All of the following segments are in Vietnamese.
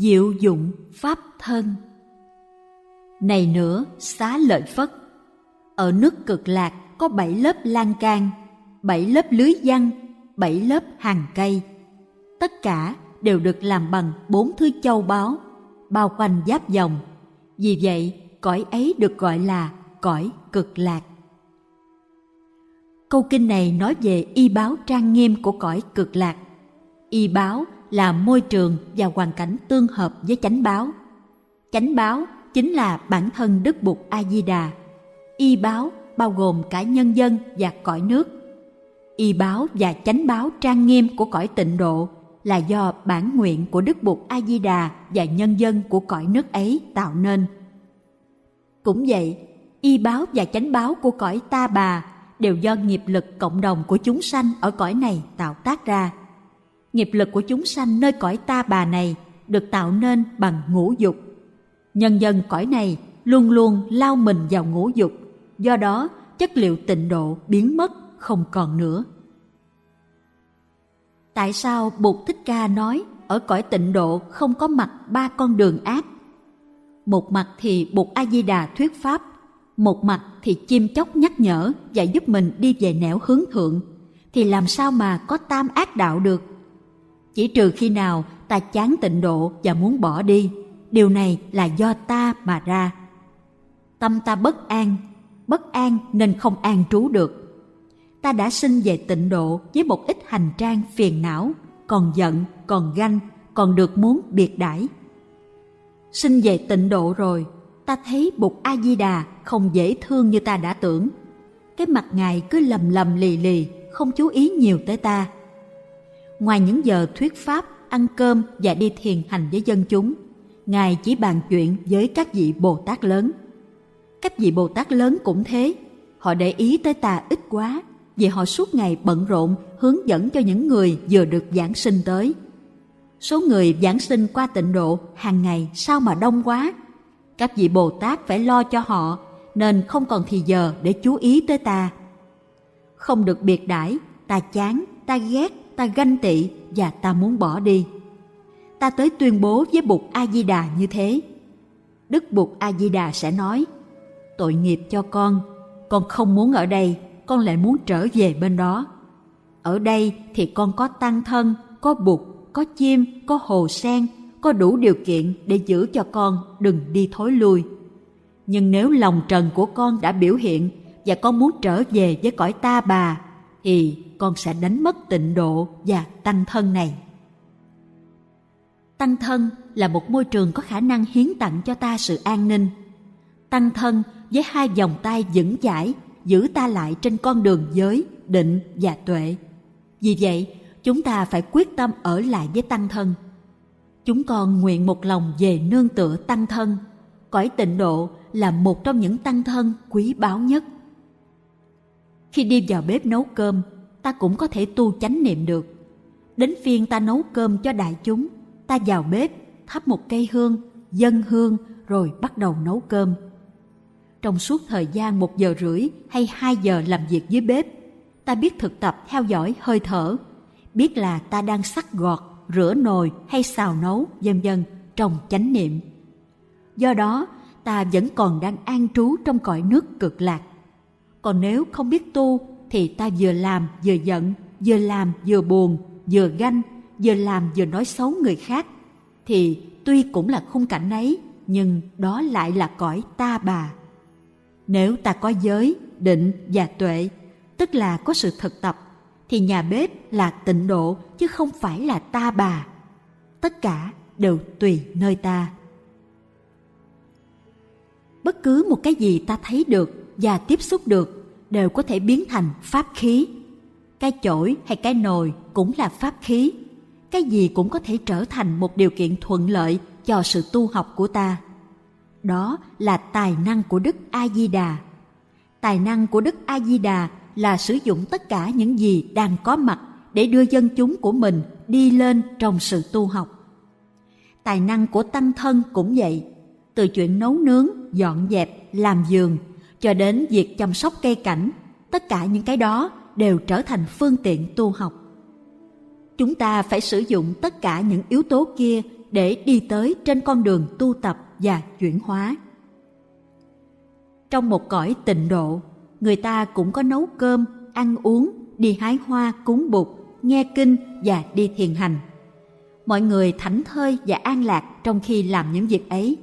diệu dụng pháp thân. Này nữa, xá lợi phất, ở nước cực lạc có bảy lớp lan can, bảy lớp lưới văn bảy lớp hàng cây. Tất cả đều được làm bằng bốn thứ châu báu, bao quanh giáp dòng. Vì vậy, cõi ấy được gọi là cõi cực lạc. Câu kinh này nói về y báo trang nghiêm của cõi cực lạc. Y báo là môi trường và hoàn cảnh tương hợp với chánh báo. Chánh báo chính là bản thân đức bụt a di đà y báo bao gồm cả nhân dân và cõi nước. Y báo và chánh báo trang nghiêm của cõi tịnh độ là do bản nguyện của đức bụt a di đà và nhân dân của cõi nước ấy tạo nên. Cũng vậy, y báo và chánh báo của cõi ta bà đều do nghiệp lực cộng đồng của chúng sanh ở cõi này tạo tác ra nghiệp lực của chúng sanh nơi cõi ta bà này được tạo nên bằng ngũ dục. Nhân dân cõi này luôn luôn lao mình vào ngũ dục. Do đó, chất liệu tịnh độ biến mất, không còn nữa. Tại sao bụt thích ca nói ở cõi tịnh độ không có mặt ba con đường ác? Một mặt thì bụt a di đà thuyết pháp, một mặt thì chim chóc nhắc nhở và giúp mình đi về nẻo hướng thượng. Thì làm sao mà có tam ác đạo được? Chỉ trừ khi nào ta chán tịnh độ và muốn bỏ đi, điều này là do ta mà ra. Tâm ta bất an bất an nên không an trú được. Ta đã sinh về tịnh độ với một ít hành trang phiền não, còn giận, còn ganh, còn được muốn biệt đãi. Sinh về tịnh độ rồi, ta thấy bụt a di đà không dễ thương như ta đã tưởng. Cái mặt ngài cứ lầm lầm lì lì, không chú ý nhiều tới ta ngoài những giờ thuyết pháp, ăn cơm và đi thiền hành với dân chúng, ngài chỉ bàn chuyện với các vị bồ tát lớn. Các vị bồ tát lớn cũng thế. Họ để ý tới ta ít quá, vì họ suốt ngày bận rộn, hướng dẫn cho những người vừa được giảng sinh tới. Số người giảng sinh qua tịnh độ hàng ngày sao mà đông quá. Các vị bồ tát phải lo cho họ, nên không còn thì giờ để chú ý tới ta. Không được biệt đãi, ta chán, ta ghét ta ganh tị và ta muốn bỏ đi. Ta tới tuyên bố với bụt a di đà như thế. Đức bụt a di đà sẽ nói, tội nghiệp cho con con không muốn ở đây, con lại muốn trở về bên đó. Ở đây thì con có tăng thân, có bụt, có chim, có hồ sen, có đủ điều kiện để giữ cho con đừng đi thối lui. Nhưng nếu lòng trần của con đã biểu hiện và con muốn trở về với cõi ta bà thì con sẽ đánh mất tịnh độ và tăng thân này. Tăng thân là một môi trường có khả năng hiến tặng cho ta sự an ninh. Tăng thân với hai vòng tay vững chãi giữ ta lại trên con đường giới, định và tuệ. Vì vậy, chúng ta phải quyết tâm ở lại với tăng thân. Chúng con nguyện một lòng về nương tựa tăng thân. Cõi tịnh độ là một trong những tăng thân quý báu nhất khi đi vào bếp nấu cơm, ta cũng có thể tu chánh niệm được. Đến phiên ta nấu cơm cho đại chúng, ta vào bếp, thắp một cây hương dân hương, rồi bắt đầu nấu cơm. Trong suốt thời gian một giờ rưỡi hay hai giờ làm việc dưới bếp, ta biết thực tập theo dõi hơi thở, biết là ta đang sắc gọt, rửa nồi hay xào nấu, vân vân, trong chánh niệm. Do đó, ta vẫn còn đang an trú trong cõi nước cực lạc còn nếu không biết tu, thì ta vừa làm vừa giận, vừa làm vừa buồn, vừa ganh, vừa làm vừa nói xấu người khác. Thì tuy cũng là khung cảnh ấy, nhưng đó lại là cõi ta bà. Nếu ta có giới, định và tuệ, tức là có sự thực tập, thì nhà bếp là tịnh độ chứ không phải là ta bà. Tất cả đều tùy nơi ta. Bất cứ một cái gì ta thấy được và tiếp xúc được đều có thể biến thành pháp khí. Cái chổi hay cái nồi cũng là pháp khí. Cái gì cũng có thể trở thành một điều kiện thuận lợi cho sự tu học của ta. Đó là tài năng của đức a di đà tài năng của đức a di đà là sử dụng tất cả những gì đang có mặt để đưa dân chúng của mình đi lên trong sự tu học. Tài năng của tăng thân cũng vậy. Từ chuyện nấu nướng, dọn dẹp, làm giường cho đến việc chăm sóc cây cảnh tất cả những cái đó đều trở thành phương tiện tu học chúng ta phải sử dụng tất cả những yếu tố kia để đi tới trên con đường tu tập và chuyển hóa. Trong một cõi tịnh độ, người ta cũng có nấu cơm, ăn uống, đi hái hoa cúng bụt, nghe kinh và đi thiền hành. Mọi người thảnh thơi và an lạc trong khi làm những việc ấy.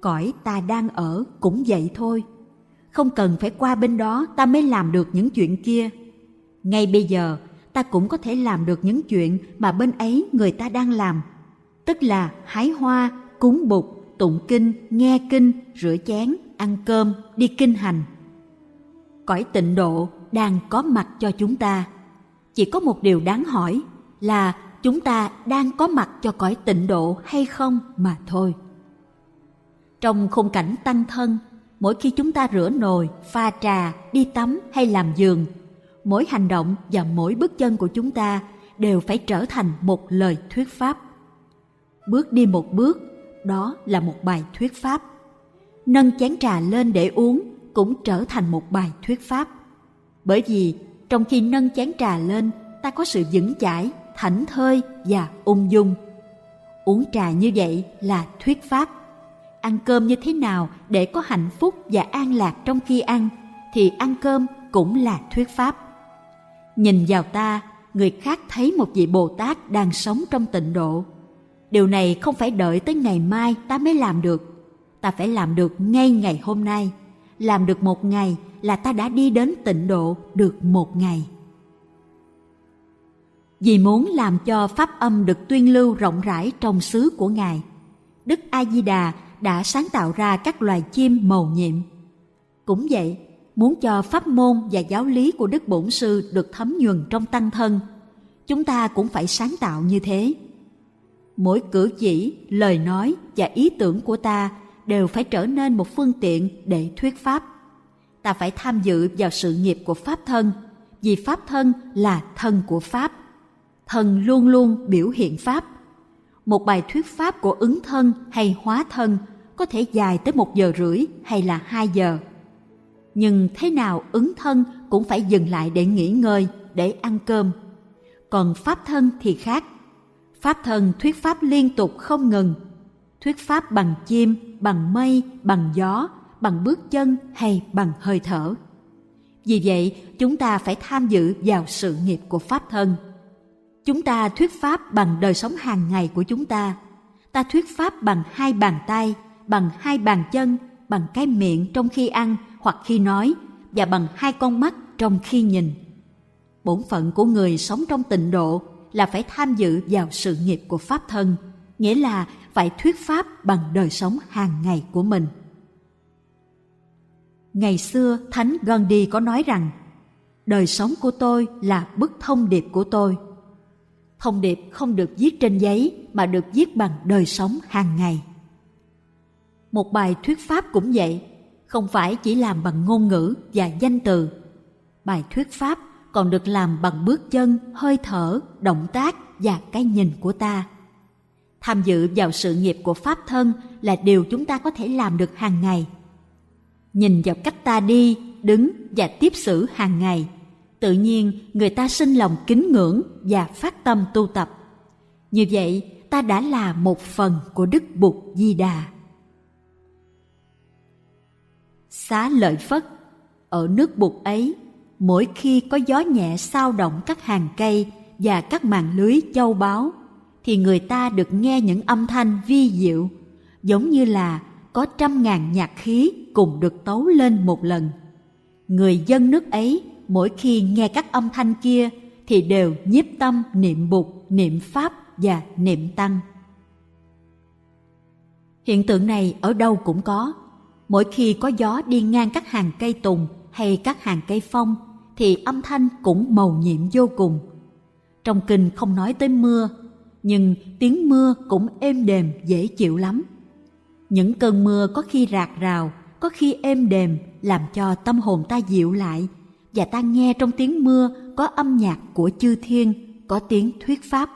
Cõi ta đang ở cũng vậy thôi. Không cần phải qua bên đó ta mới làm được những chuyện kia. Ngay bây giờ, ta cũng có thể làm được những chuyện mà bên ấy người ta đang làm. Tức là hái hoa, cúng bục tụng kinh, nghe kinh, rửa chén, ăn cơm, đi kinh hành. Cõi tịnh độ đang có mặt cho chúng ta. Chỉ có một điều đáng hỏi là chúng ta đang có mặt cho cõi tịnh độ hay không mà thôi. Trong khung cảnh tăng thân, mỗi khi chúng ta rửa nồi, pha trà, đi tắm hay làm giường, mỗi hành động và mỗi bước chân của chúng ta đều phải trở thành một lời thuyết pháp. Bước đi một bước, đó là một bài thuyết pháp. Nâng chén trà lên để uống cũng trở thành một bài thuyết pháp. Bởi vì trong khi nâng chén trà lên, ta có sự vững chãi, thảnh thơi và ung dung. Uống trà như vậy là thuyết pháp. Ăn cơm như thế nào để có hạnh phúc và an lạc trong khi ăn thì ăn cơm cũng là thuyết pháp. Nhìn vào ta, người khác thấy một vị Bồ Tát đang sống trong tịnh độ. Điều này không phải đợi tới ngày mai ta mới làm được. Ta phải làm được ngay ngày hôm nay. Làm được một ngày là ta đã đi đến tịnh độ được một ngày. Vì muốn làm cho pháp âm được tuyên lưu rộng rãi trong xứ của Ngài, Đức A Di Đà đã sáng tạo ra các loài chim màu nhiệm. Cũng vậy, muốn cho pháp môn và giáo lý của Đức Bổn Sư được thấm nhuần trong tăng thân, chúng ta cũng phải sáng tạo như thế. Mỗi cử chỉ, lời nói và ý tưởng của ta đều phải trở nên một phương tiện để thuyết pháp. Ta phải tham dự vào sự nghiệp của pháp thân, vì pháp thân là thân của pháp. Thân luôn luôn biểu hiện pháp. Một bài thuyết pháp của ứng thân hay hóa thân có thể dài tới một giờ rưỡi hay là hai giờ nhưng thế nào ứng thân cũng phải dừng lại để nghỉ ngơi, để ăn cơm. Còn pháp thân thì khác. Pháp thân thuyết pháp liên tục không ngừng. Thuyết pháp bằng chim, bằng mây, bằng gió, bằng bước chân hay bằng hơi thở. Vì vậy, chúng ta phải tham dự vào sự nghiệp của pháp thân. Chúng ta thuyết pháp bằng đời sống hàng ngày của chúng ta. Ta thuyết pháp bằng hai bàn tay, bằng hai bàn chân, bằng cái miệng trong khi ăn hoặc khi nói và bằng hai con mắt trong khi nhìn. Bổn phận của người sống trong tịnh độ là phải tham dự vào sự nghiệp của Pháp thân, nghĩa là phải thuyết Pháp bằng đời sống hàng ngày của mình. Ngày xưa, Thánh Gandhi có nói rằng, đời sống của tôi là bức thông điệp của tôi. Thông điệp không được viết trên giấy mà được viết bằng đời sống hàng ngày. Một bài thuyết pháp cũng vậy, không phải chỉ làm bằng ngôn ngữ và danh từ. Bài thuyết pháp còn được làm bằng bước chân, hơi thở, động tác và cái nhìn của ta. Tham dự vào sự nghiệp của pháp thân là điều chúng ta có thể làm được hàng ngày. Nhìn vào cách ta đi, đứng và tiếp xử hàng ngày, tự nhiên người ta sinh lòng kính ngưỡng và phát tâm tu tập. Như vậy, ta đã là một phần của Đức Bụt Di Đà. Xá lợi Phất, ở nước bụt ấy, mỗi khi có gió nhẹ sao động các hàng cây và các màn lưới châu báu, thì người ta được nghe những âm thanh vi diệu, giống như là có trăm ngàn nhạc khí cùng được tấu lên một lần. Người dân nước ấy mỗi khi nghe các âm thanh kia thì đều nhiếp tâm niệm bụt, niệm pháp và niệm tăng. Hiện tượng này ở đâu cũng có, Mỗi khi có gió đi ngang các hàng cây tùng hay các hàng cây phong thì âm thanh cũng màu nhiệm vô cùng. Trong kinh không nói tới mưa, nhưng tiếng mưa cũng êm đềm dễ chịu lắm. Những cơn mưa có khi rạc rào, có khi êm đềm làm cho tâm hồn ta dịu lại và ta nghe trong tiếng mưa có âm nhạc của chư thiên, có tiếng thuyết pháp.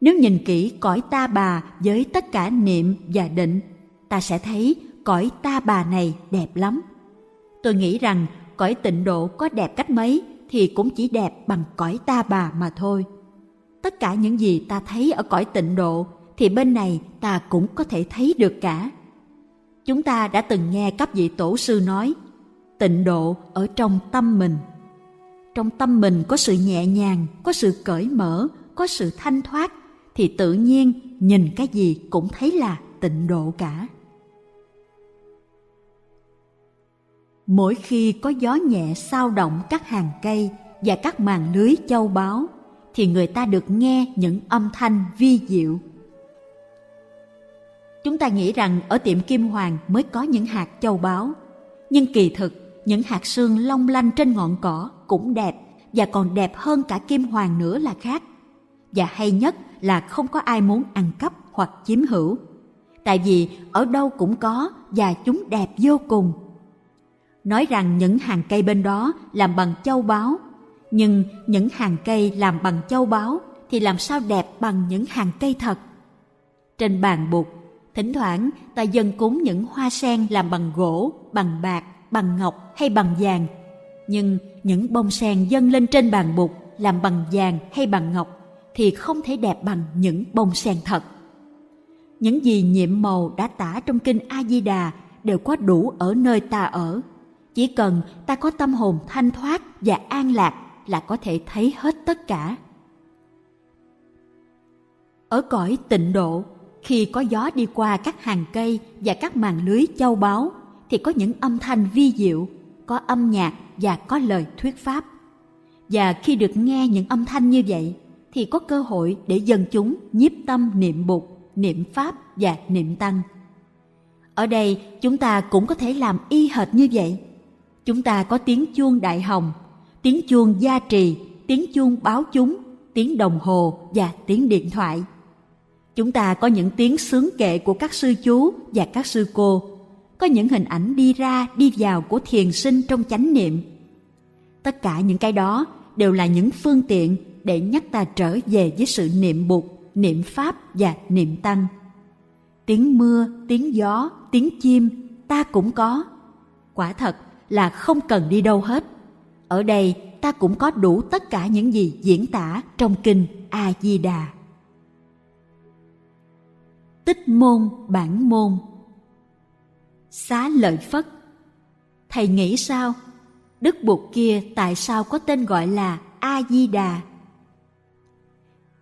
Nếu nhìn kỹ cõi ta bà với tất cả niệm và định, ta sẽ thấy cõi ta bà này đẹp lắm. Tôi nghĩ rằng cõi tịnh độ có đẹp cách mấy thì cũng chỉ đẹp bằng cõi ta bà mà thôi. Tất cả những gì ta thấy ở cõi tịnh độ thì bên này ta cũng có thể thấy được cả. Chúng ta đã từng nghe các vị tổ sư nói, tịnh độ ở trong tâm mình. Trong tâm mình có sự nhẹ nhàng, có sự cởi mở, có sự thanh thoát, thì tự nhiên nhìn cái gì cũng thấy là tịnh độ cả. Mỗi khi có gió nhẹ sao động các hàng cây và các màn lưới châu báu, thì người ta được nghe những âm thanh vi diệu. Chúng ta nghĩ rằng ở tiệm Kim Hoàng mới có những hạt châu báu, nhưng kỳ thực những hạt sương long lanh trên ngọn cỏ cũng đẹp và còn đẹp hơn cả Kim Hoàng nữa là khác. Và hay nhất là không có ai muốn ăn cắp hoặc chiếm hữu. Tại vì ở đâu cũng có và chúng đẹp vô cùng. Nói rằng những hàng cây bên đó làm bằng châu báu nhưng những hàng cây làm bằng châu báu thì làm sao đẹp bằng những hàng cây thật. Trên bàn bục, thỉnh thoảng ta dân cúng những hoa sen làm bằng gỗ, bằng bạc, bằng ngọc hay bằng vàng. Nhưng những bông sen dâng lên trên bàn bục làm bằng vàng hay bằng ngọc thì không thể đẹp bằng những bông sen thật. Những gì nhiệm màu đã tả trong kinh A Di Đà đều có đủ ở nơi ta ở. Chỉ cần ta có tâm hồn thanh thoát và an lạc là có thể thấy hết tất cả. Ở cõi tịnh độ, khi có gió đi qua các hàng cây và các màn lưới châu báu, thì có những âm thanh vi diệu, có âm nhạc và có lời thuyết pháp. Và khi được nghe những âm thanh như vậy, thì có cơ hội để dân chúng nhiếp tâm niệm bục, niệm pháp và niệm tăng. Ở đây chúng ta cũng có thể làm y hệt như vậy. Chúng ta có tiếng chuông đại hồng tiếng chuông gia trì, tiếng chuông báo chúng, tiếng đồng hồ và tiếng điện thoại. Chúng ta có những tiếng sướng kệ của các sư chú và các sư cô, có những hình ảnh đi ra đi vào của thiền sinh trong chánh niệm. Tất cả những cái đó đều là những phương tiện để nhắc ta trở về với sự niệm bụt, niệm pháp và niệm tăng. Tiếng mưa, tiếng gió, tiếng chim ta cũng có. Quả thật là không cần đi đâu hết ở đây, ta cũng có đủ tất cả những gì diễn tả trong kinh A Di Đà. Tích môn, bản môn Xá lợi Phất Thầy nghĩ sao? Đức Bụt kia tại sao có tên gọi là A Di Đà?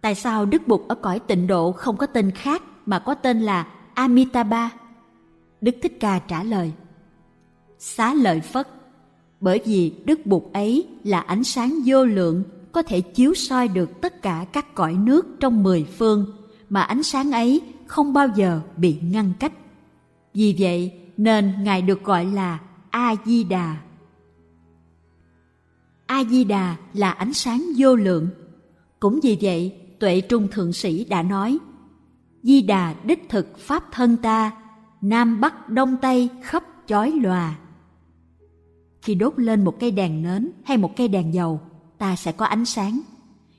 Tại sao Đức Bụt ở cõi tịnh độ không có tên khác mà có tên là Amitabha? Đức Thích Ca trả lời Xá lợi Phất. Bởi vì đức bụt ấy là ánh sáng vô lượng, có thể chiếu soi được tất cả các cõi nước trong mười phương, mà ánh sáng ấy không bao giờ bị ngăn cách. Vì vậy, nên ngài được gọi là a di đà a di đà là ánh sáng vô lượng. Cũng vì vậy, tuệ trung thượng sĩ đã nói di đà đích thực pháp thân ta, nam bắc đông tây khắp chói lòa khi đốt lên một cây đèn nến hay một cây đèn dầu, ta sẽ có ánh sáng.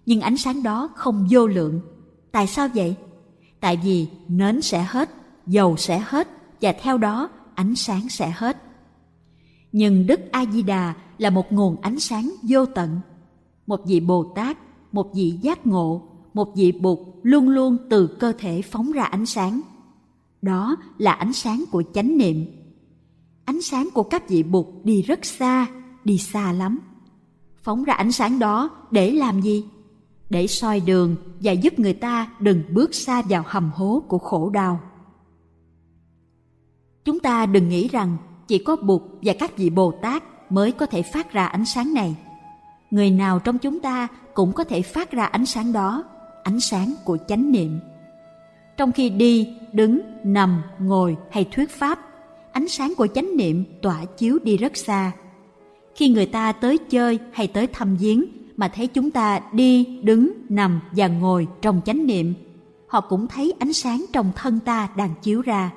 Nhưng ánh sáng đó không vô lượng. Tại sao vậy? Tại vì nến sẽ hết, dầu sẽ hết, và theo đó, ánh sáng sẽ hết. Nhưng đức a di đà là một nguồn ánh sáng vô tận. Một vị bồ tát, một vị giác ngộ, một vị bụt luôn luôn từ cơ thể phóng ra ánh sáng. Đó là ánh sáng của chánh niệm ánh sáng của các vị bụt đi rất xa, đi xa lắm. Phóng ra ánh sáng đó để làm gì? Để soi đường và giúp người ta đừng bước xa vào hầm hố của khổ đau. Chúng ta đừng nghĩ rằng chỉ có Bụt và các vị Bồ Tát mới có thể phát ra ánh sáng này. Người nào trong chúng ta cũng có thể phát ra ánh sáng đó, ánh sáng của chánh niệm. Trong khi đi, đứng, nằm, ngồi hay thuyết pháp ánh sáng của chánh niệm tỏa chiếu đi rất xa. Khi người ta tới chơi hay tới thăm viếng mà thấy chúng ta đi, đứng, nằm và ngồi trong chánh niệm, họ cũng thấy ánh sáng trong thân ta đang chiếu ra.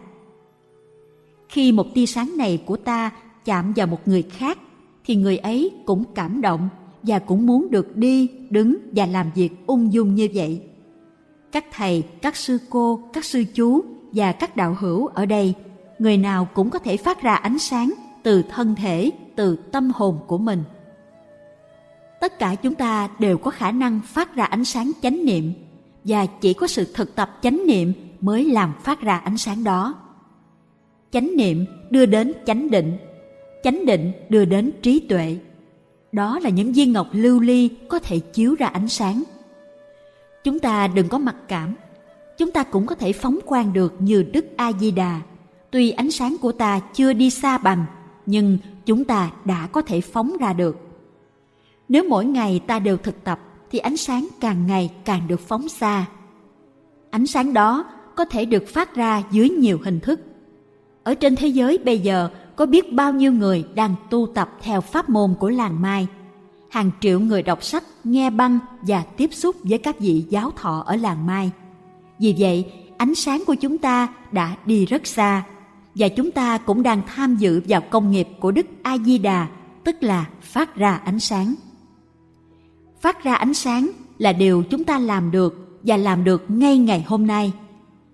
Khi một tia sáng này của ta chạm vào một người khác, thì người ấy cũng cảm động và cũng muốn được đi, đứng và làm việc ung dung như vậy. Các thầy, các sư cô, các sư chú và các đạo hữu ở đây – người nào cũng có thể phát ra ánh sáng từ thân thể từ tâm hồn của mình tất cả chúng ta đều có khả năng phát ra ánh sáng chánh niệm và chỉ có sự thực tập chánh niệm mới làm phát ra ánh sáng đó. Chánh niệm đưa đến chánh định, chánh định đưa đến trí tuệ. Đó là những viên ngọc lưu ly có thể chiếu ra ánh sáng. Chúng ta đừng có mặc cảm, chúng ta cũng có thể phóng quang được như Đức A Di Đà. Tuy ánh sáng của ta chưa đi xa bằng, nhưng chúng ta đã có thể phóng ra được. Nếu mỗi ngày ta đều thực tập thì ánh sáng càng ngày càng được phóng xa. Ánh sáng đó có thể được phát ra dưới nhiều hình thức. Ở trên thế giới bây giờ có biết bao nhiêu người đang tu tập theo pháp môn của làng Mai. Hàng triệu người đọc sách, nghe băng và tiếp xúc với các vị giáo thọ ở làng Mai. Vì vậy, ánh sáng của chúng ta đã đi rất xa và chúng ta cũng đang tham dự vào công nghiệp của Đức A Di Đà, tức là phát ra ánh sáng. Phát ra ánh sáng là điều chúng ta làm được và làm được ngay ngày hôm nay.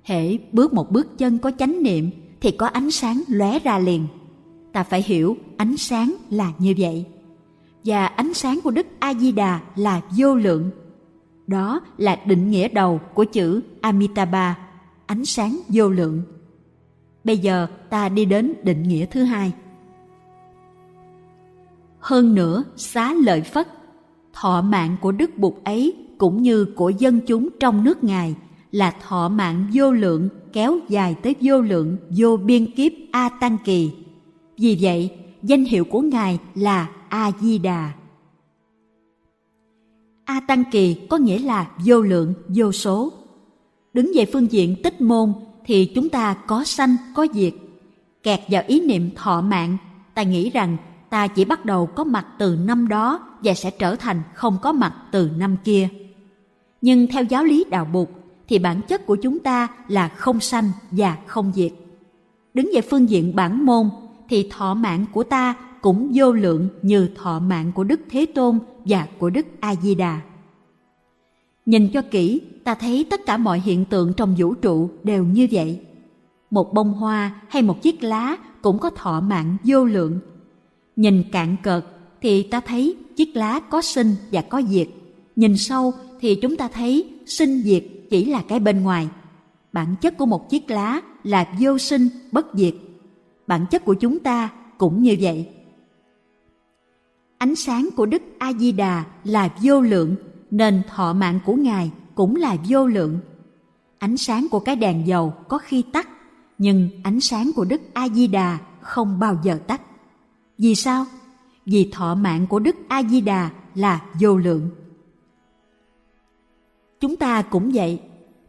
Hễ bước một bước chân có chánh niệm thì có ánh sáng lóe ra liền. Ta phải hiểu ánh sáng là như vậy. Và ánh sáng của Đức A Di Đà là vô lượng. Đó là định nghĩa đầu của chữ Amitabha, ánh sáng vô lượng. Bây giờ ta đi đến định nghĩa thứ hai. Hơn nữa, xá lợi Phất, thọ mạng của Đức Bụt ấy cũng như của dân chúng trong nước Ngài là thọ mạng vô lượng kéo dài tới vô lượng vô biên kiếp A Tăng Kỳ. Vì vậy, danh hiệu của Ngài là A Di Đà. A Tăng Kỳ có nghĩa là vô lượng, vô số. Đứng về phương diện tích môn thì chúng ta có sanh, có diệt. Kẹt vào ý niệm thọ mạng, ta nghĩ rằng ta chỉ bắt đầu có mặt từ năm đó và sẽ trở thành không có mặt từ năm kia. Nhưng theo giáo lý đạo Bụt thì bản chất của chúng ta là không sanh và không diệt. Đứng về phương diện bản môn thì thọ mạng của ta cũng vô lượng như thọ mạng của Đức Thế Tôn và của Đức A Di Đà. Nhìn cho kỹ, ta thấy tất cả mọi hiện tượng trong vũ trụ đều như vậy. Một bông hoa hay một chiếc lá cũng có thọ mạng vô lượng. Nhìn cạn cợt thì ta thấy chiếc lá có sinh và có diệt. Nhìn sâu thì chúng ta thấy sinh diệt chỉ là cái bên ngoài. Bản chất của một chiếc lá là vô sinh, bất diệt. Bản chất của chúng ta cũng như vậy. Ánh sáng của Đức A Di Đà là vô lượng, nên thọ mạng của Ngài cũng là vô lượng. Ánh sáng của cái đèn dầu có khi tắt, nhưng ánh sáng của Đức A Di Đà không bao giờ tắt. Vì sao? Vì thọ mạng của Đức A Di Đà là vô lượng. Chúng ta cũng vậy,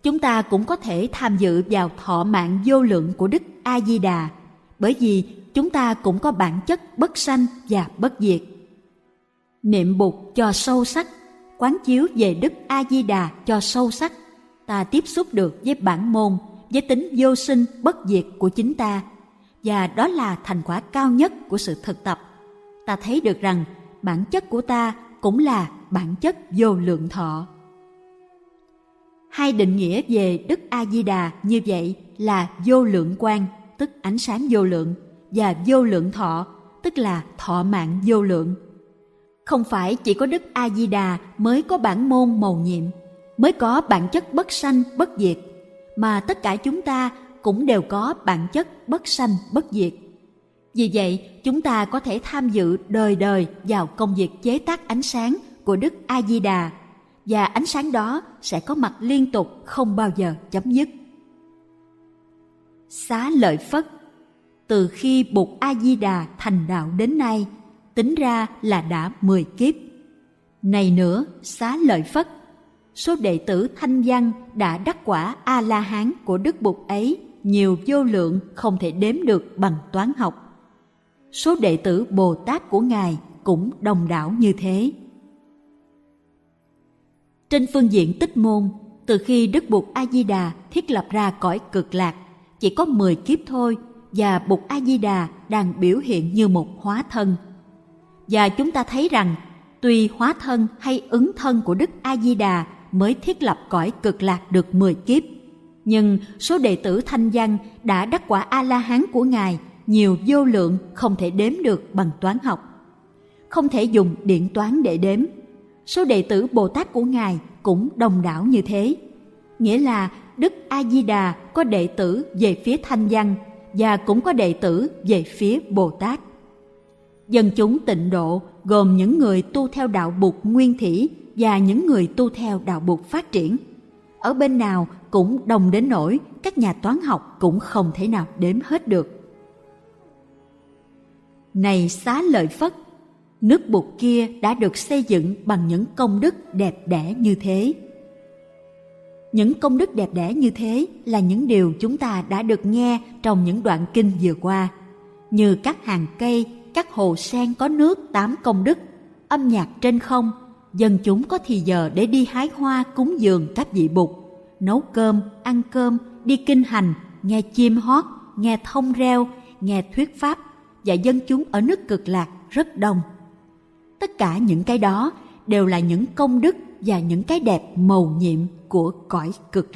chúng ta cũng có thể tham dự vào thọ mạng vô lượng của Đức A Di Đà, bởi vì chúng ta cũng có bản chất bất sanh và bất diệt. Niệm Bụt cho sâu sắc, quán chiếu về Đức A Di Đà cho sâu sắc, ta tiếp xúc được với bản môn, với tính vô sinh bất diệt của chính ta, và đó là thành quả cao nhất của sự thực tập. Ta thấy được rằng bản chất của ta cũng là bản chất vô lượng thọ. Hai định nghĩa về Đức A Di Đà như vậy là vô lượng quan, tức ánh sáng vô lượng, và vô lượng thọ, tức là thọ mạng vô lượng. Không phải chỉ có Đức A Di Đà mới có bản môn mầu nhiệm, mới có bản chất bất sanh bất diệt, mà tất cả chúng ta cũng đều có bản chất bất sanh bất diệt. Vì vậy, chúng ta có thể tham dự đời đời vào công việc chế tác ánh sáng của Đức A Di Đà và ánh sáng đó sẽ có mặt liên tục không bao giờ chấm dứt. Xá lợi Phất Từ khi Bụt A-di-đà thành đạo đến nay, tính ra là đã 10 kiếp. Này nữa, xá lợi Phất, số đệ tử thanh văn đã đắc quả A-la-hán của Đức Bụt ấy nhiều vô lượng không thể đếm được bằng toán học. Số đệ tử Bồ Tát của Ngài cũng đồng đảo như thế. Trên phương diện tích môn, từ khi Đức Bụt A Di Đà thiết lập ra cõi cực lạc, chỉ có 10 kiếp thôi và Bụt A Di Đà đang biểu hiện như một hóa thân. Và chúng ta thấy rằng tuy hóa thân hay ứng thân của Đức A Di Đà mới thiết lập cõi cực lạc được 10 kiếp, nhưng số đệ tử thanh văn đã đắc quả A La Hán của Ngài nhiều vô lượng không thể đếm được bằng toán học. Không thể dùng điện toán để đếm số đệ tử Bồ Tát của Ngài cũng đồng đảo như thế. Nghĩa là Đức A Di Đà có đệ tử về phía Thanh Văn và cũng có đệ tử về phía Bồ Tát. Dân chúng tịnh độ gồm những người tu theo đạo Bụt nguyên thủy và những người tu theo đạo Bụt phát triển. Ở bên nào cũng đồng đến nỗi các nhà toán học cũng không thể nào đếm hết được. Này xá lợi Phất, nước Bụt kia đã được xây dựng bằng những công đức đẹp đẽ như thế. Những công đức đẹp đẽ như thế là những điều chúng ta đã được nghe trong những đoạn kinh vừa qua, như các hàng cây, các hồ sen có nước tám công đức, âm nhạc trên không, dân chúng có thì giờ để đi hái hoa cúng dường các vị bụt, nấu cơm, ăn cơm, đi kinh hành, nghe chim hót, nghe thông reo, nghe thuyết pháp và dân chúng ở nước cực lạc rất đông. Tất cả những cái đó đều là những công đức và những cái đẹp màu nhiệm của cõi cực lạc.